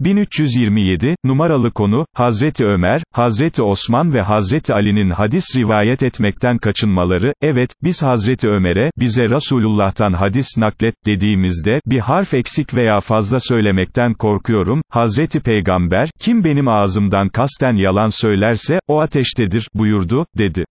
1327, numaralı konu, Hazreti Ömer, Hazreti Osman ve Hazreti Ali'nin hadis rivayet etmekten kaçınmaları, evet, biz Hazreti Ömer'e, bize Resulullah'tan hadis naklet, dediğimizde, bir harf eksik veya fazla söylemekten korkuyorum, Hazreti Peygamber, kim benim ağzımdan kasten yalan söylerse, o ateştedir, buyurdu, dedi.